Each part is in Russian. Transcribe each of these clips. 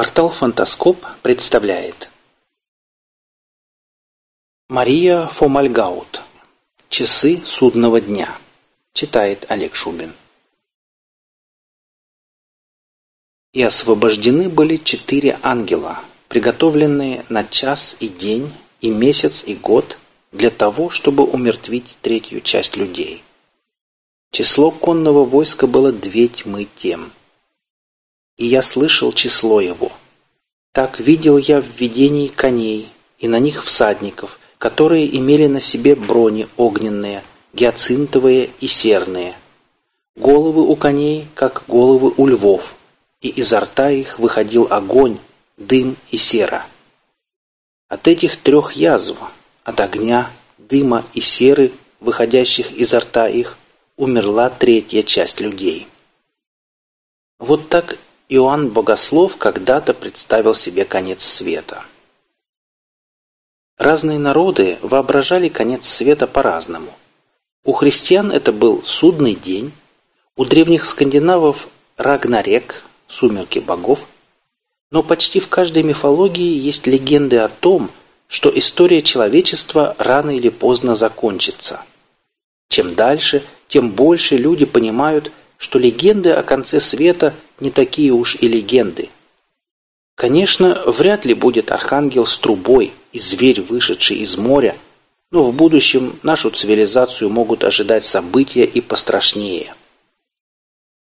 Портал «Фантаскоп» представляет. Мария Фомальгаут. «Часы судного дня» Читает Олег Шубин. И освобождены были четыре ангела, приготовленные на час и день, и месяц, и год, для того, чтобы умертвить третью часть людей. Число конного войска было две тьмы тем – и я слышал число его. Так видел я в видении коней, и на них всадников, которые имели на себе брони огненные, гиацинтовые и серные. Головы у коней, как головы у львов, и изо рта их выходил огонь, дым и сера. От этих трех язв, от огня, дыма и серы, выходящих изо рта их, умерла третья часть людей. Вот так Иоанн Богослов когда-то представил себе конец света. Разные народы воображали конец света по-разному. У христиан это был судный день, у древних скандинавов – Рагнарек, сумерки богов, но почти в каждой мифологии есть легенды о том, что история человечества рано или поздно закончится. Чем дальше, тем больше люди понимают, что легенды о конце света не такие уж и легенды. Конечно, вряд ли будет архангел с трубой и зверь, вышедший из моря, но в будущем нашу цивилизацию могут ожидать события и пострашнее.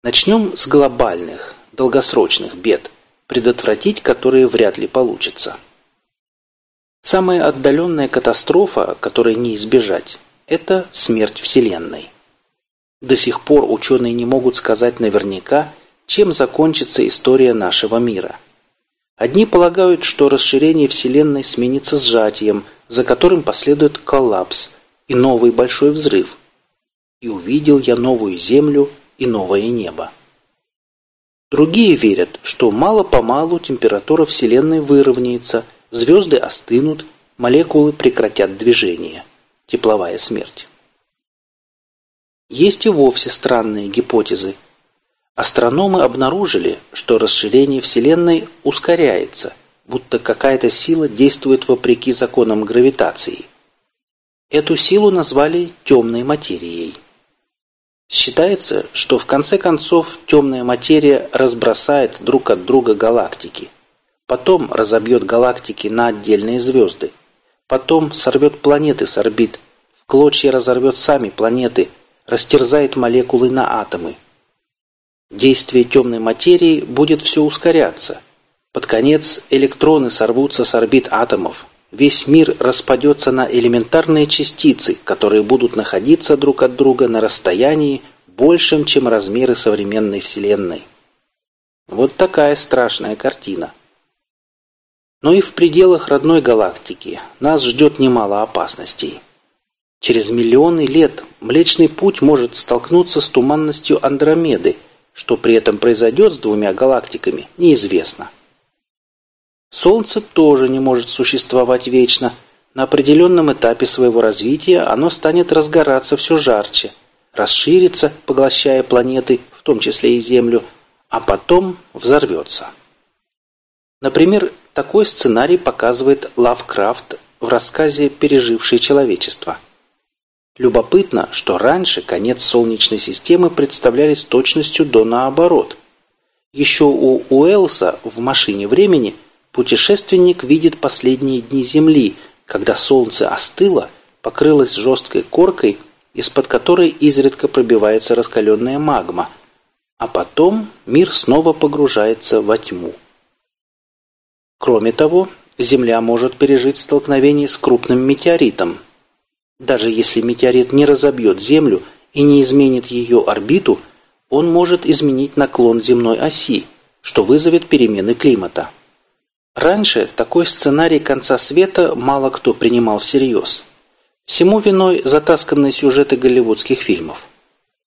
Начнем с глобальных, долгосрочных бед, предотвратить которые вряд ли получится. Самая отдаленная катастрофа, которой не избежать, это смерть Вселенной. До сих пор ученые не могут сказать наверняка, чем закончится история нашего мира. Одни полагают, что расширение Вселенной сменится сжатием, за которым последует коллапс и новый большой взрыв. И увидел я новую Землю и новое небо. Другие верят, что мало-помалу температура Вселенной выровняется, звезды остынут, молекулы прекратят движение. Тепловая смерть. Есть и вовсе странные гипотезы. Астрономы обнаружили, что расширение Вселенной ускоряется, будто какая-то сила действует вопреки законам гравитации. Эту силу назвали темной материей. Считается, что в конце концов темная материя разбросает друг от друга галактики. Потом разобьет галактики на отдельные звезды. Потом сорвет планеты с орбит, в клочья разорвет сами планеты – растерзает молекулы на атомы. Действие темной материи будет все ускоряться. Под конец электроны сорвутся с орбит атомов. Весь мир распадется на элементарные частицы, которые будут находиться друг от друга на расстоянии большем, чем размеры современной Вселенной. Вот такая страшная картина. Но и в пределах родной галактики нас ждет немало опасностей. Через миллионы лет Млечный Путь может столкнуться с туманностью Андромеды, что при этом произойдет с двумя галактиками, неизвестно. Солнце тоже не может существовать вечно. На определенном этапе своего развития оно станет разгораться все жарче, расширится, поглощая планеты, в том числе и Землю, а потом взорвется. Например, такой сценарий показывает Лавкрафт в рассказе «Переживший человечество». Любопытно, что раньше конец Солнечной системы представляли с точностью до наоборот. Еще у Уэллса в «Машине времени» путешественник видит последние дни Земли, когда Солнце остыло, покрылось жесткой коркой, из-под которой изредка пробивается раскаленная магма, а потом мир снова погружается во тьму. Кроме того, Земля может пережить столкновение с крупным метеоритом, даже если метеорит не разобьет Землю и не изменит ее орбиту, он может изменить наклон земной оси, что вызовет перемены климата. Раньше такой сценарий конца света мало кто принимал всерьез. Всему виной затасканные сюжеты голливудских фильмов.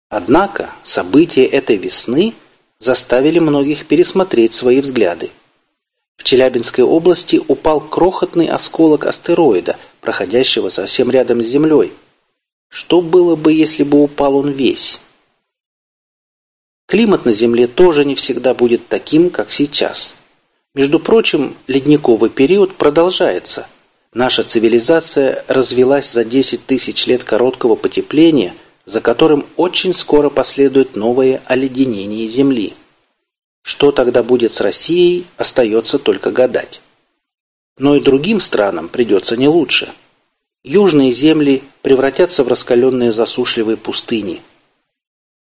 Однако события этой весны заставили многих пересмотреть свои взгляды. В Челябинской области упал крохотный осколок астероида – проходящего совсем рядом с Землей. Что было бы, если бы упал он весь? Климат на Земле тоже не всегда будет таким, как сейчас. Между прочим, ледниковый период продолжается. Наша цивилизация развелась за 10 тысяч лет короткого потепления, за которым очень скоро последует новое оледенение Земли. Что тогда будет с Россией, остается только гадать. Но и другим странам придется не лучше. Южные земли превратятся в раскаленные засушливые пустыни.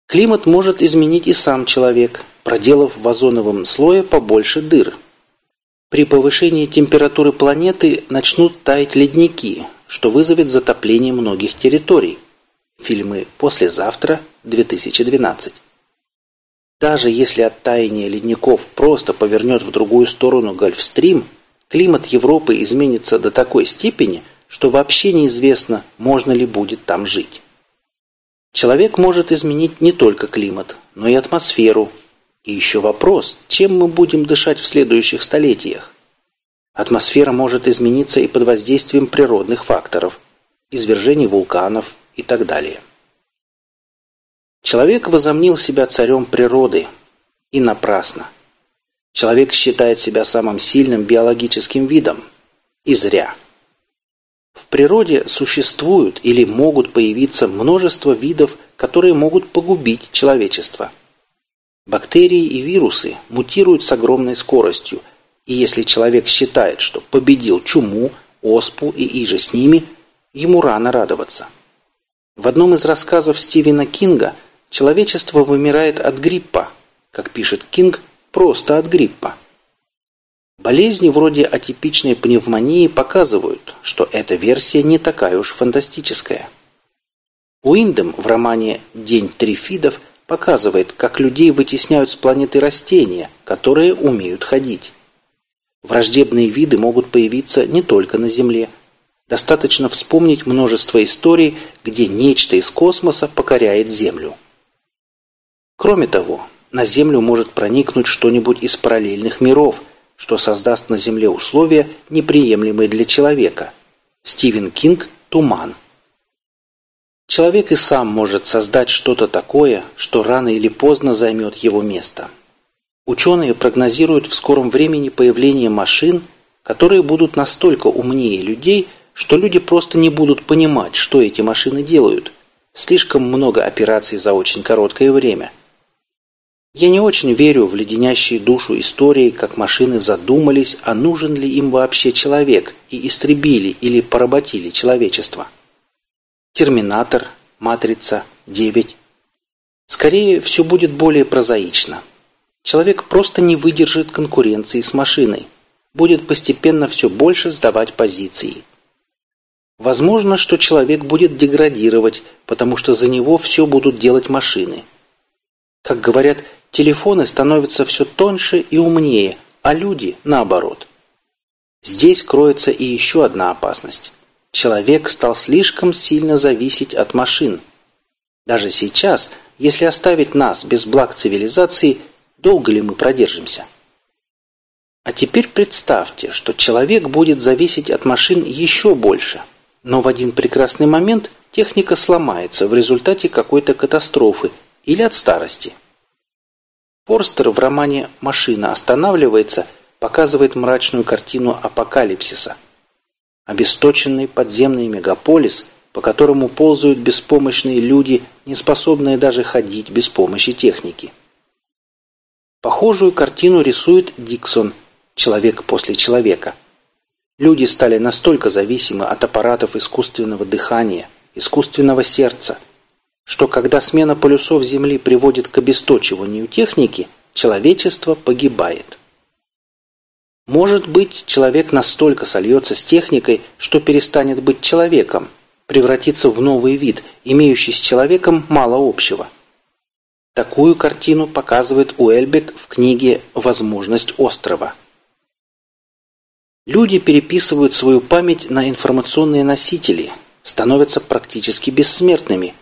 Климат может изменить и сам человек, проделав в озоновом слое побольше дыр. При повышении температуры планеты начнут таять ледники, что вызовет затопление многих территорий. Фильмы «Послезавтра» 2012. Даже если от таяния ледников просто повернет в другую сторону Гольфстрим, климат Европы изменится до такой степени, что вообще неизвестно, можно ли будет там жить. Человек может изменить не только климат, но и атмосферу, и еще вопрос, чем мы будем дышать в следующих столетиях? Атмосфера может измениться и под воздействием природных факторов, извержений вулканов и так далее. Человек возомнил себя царем природы. И напрасно. Человек считает себя самым сильным биологическим видом. И зря. В природе существуют или могут появиться множество видов, которые могут погубить человечество. Бактерии и вирусы мутируют с огромной скоростью, и если человек считает, что победил чуму, оспу и иже с ними, ему рано радоваться. В одном из рассказов Стивена Кинга человечество вымирает от гриппа, как пишет Кинг, просто от гриппа. Болезни вроде атипичной пневмонии показывают, что эта версия не такая уж фантастическая. Уиндем в романе «День трифидов» показывает, как людей вытесняют с планеты растения, которые умеют ходить. Враждебные виды могут появиться не только на Земле. Достаточно вспомнить множество историй, где нечто из космоса покоряет Землю. Кроме того, на Землю может проникнуть что-нибудь из параллельных миров, что создаст на Земле условия, неприемлемые для человека. Стивен Кинг «Туман». Человек и сам может создать что-то такое, что рано или поздно займет его место. Ученые прогнозируют в скором времени появление машин, которые будут настолько умнее людей, что люди просто не будут понимать, что эти машины делают. Слишком много операций за очень короткое время. Я не очень верю в леденящие душу истории, как машины задумались, а нужен ли им вообще человек, и истребили или поработили человечество. Терминатор, Матрица, 9. Скорее, все будет более прозаично. Человек просто не выдержит конкуренции с машиной. Будет постепенно все больше сдавать позиции. Возможно, что человек будет деградировать, потому что за него все будут делать машины. Как говорят, телефоны становятся все тоньше и умнее, а люди наоборот. Здесь кроется и еще одна опасность человек стал слишком сильно зависеть от машин. Даже сейчас, если оставить нас без благ цивилизации, долго ли мы продержимся? А теперь представьте, что человек будет зависеть от машин еще больше, но в один прекрасный момент техника сломается в результате какой-то катастрофы или от старости. Форстер в романе «Машина останавливается» показывает мрачную картину апокалипсиса – обесточенный подземный мегаполис, по которому ползают беспомощные люди, не способные даже ходить без помощи техники. Похожую картину рисует Диксон «Человек после человека». Люди стали настолько зависимы от аппаратов искусственного дыхания, искусственного сердца, что когда смена полюсов Земли приводит к обесточиванию техники, человечество погибает. Может быть, человек настолько сольется с техникой, что перестанет быть человеком, превратится в новый вид, имеющий с человеком мало общего. Такую картину показывает Уэльбек в книге «Возможность острова». Люди переписывают свою память на информационные носители, становятся практически бессмертными,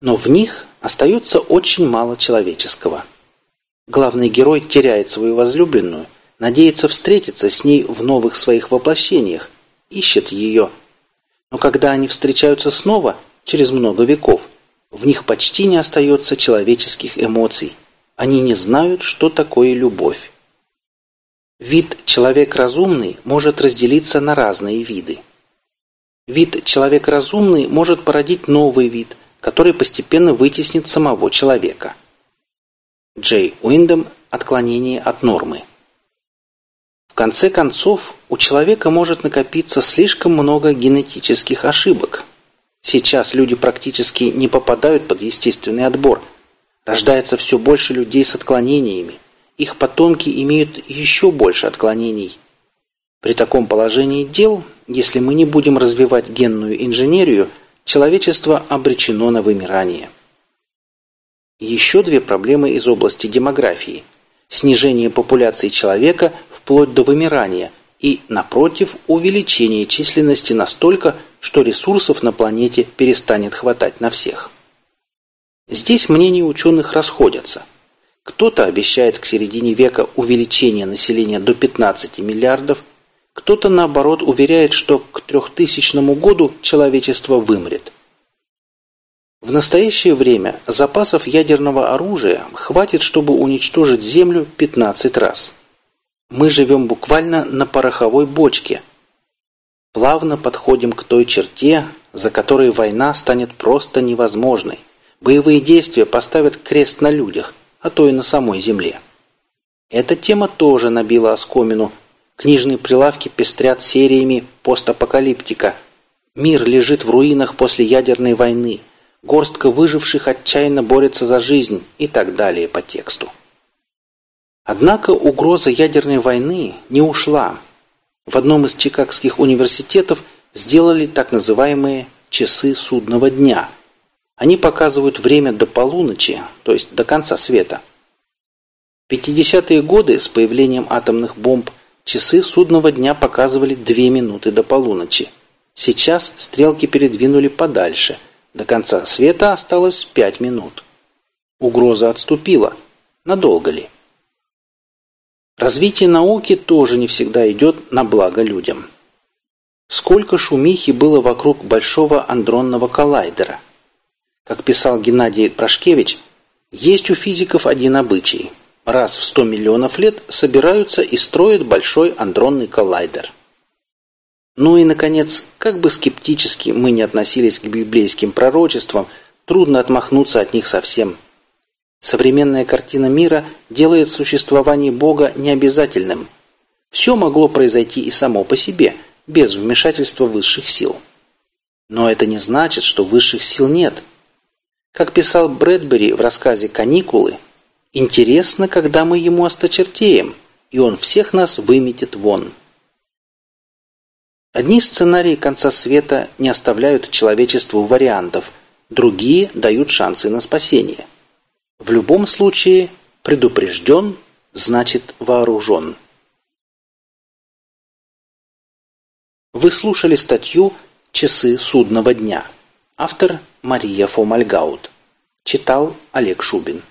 но в них остается очень мало человеческого. Главный герой теряет свою возлюбленную, надеется встретиться с ней в новых своих воплощениях, ищет ее. Но когда они встречаются снова, через много веков, в них почти не остается человеческих эмоций. Они не знают, что такое любовь. Вид «человек разумный» может разделиться на разные виды. Вид «человек разумный» может породить новый вид, который постепенно вытеснит самого человека. Джей Уиндом «Отклонение от нормы». В конце концов, у человека может накопиться слишком много генетических ошибок. Сейчас люди практически не попадают под естественный отбор. Рождается все больше людей с отклонениями. Их потомки имеют еще больше отклонений. При таком положении дел, если мы не будем развивать генную инженерию, человечество обречено на вымирание. Еще две проблемы из области демографии – снижение популяции человека вплоть до вымирания и, напротив, увеличение численности настолько, что ресурсов на планете перестанет хватать на всех. Здесь мнения ученых расходятся. Кто-то обещает к середине века увеличение населения до 15 миллиардов, кто-то, наоборот, уверяет, что к 3000 году человечество вымрет. В настоящее время запасов ядерного оружия хватит, чтобы уничтожить Землю 15 раз. Мы живем буквально на пороховой бочке. Плавно подходим к той черте, за которой война станет просто невозможной. Боевые действия поставят крест на людях, а то и на самой Земле. Эта тема тоже набила оскомину. Книжные прилавки пестрят сериями постапокалиптика. Мир лежит в руинах после ядерной войны – горстка выживших отчаянно борется за жизнь и так далее по тексту. Однако угроза ядерной войны не ушла. В одном из чикагских университетов сделали так называемые «часы судного дня». Они показывают время до полуночи, то есть до конца света. В 50-е годы с появлением атомных бомб часы судного дня показывали 2 минуты до полуночи. Сейчас стрелки передвинули подальше – до конца света осталось пять минут. Угроза отступила. Надолго ли? Развитие науки тоже не всегда идет на благо людям. Сколько шумихи было вокруг Большого андронного коллайдера. Как писал Геннадий Прошкевич, есть у физиков один обычай. Раз в сто миллионов лет собираются и строят Большой андронный коллайдер. Ну и, наконец, как бы скептически мы не относились к библейским пророчествам, трудно отмахнуться от них совсем. Современная картина мира делает существование Бога необязательным. Все могло произойти и само по себе, без вмешательства высших сил. Но это не значит, что высших сил нет. Как писал Брэдбери в рассказе «Каникулы», «Интересно, когда мы ему осточертеем, и он всех нас выметит вон». Одни сценарии конца света не оставляют человечеству вариантов, другие дают шансы на спасение. В любом случае, предупрежден значит вооружен. Вы слушали статью «Часы судного дня». Автор Мария Фомальгаут. Читал Олег Шубин.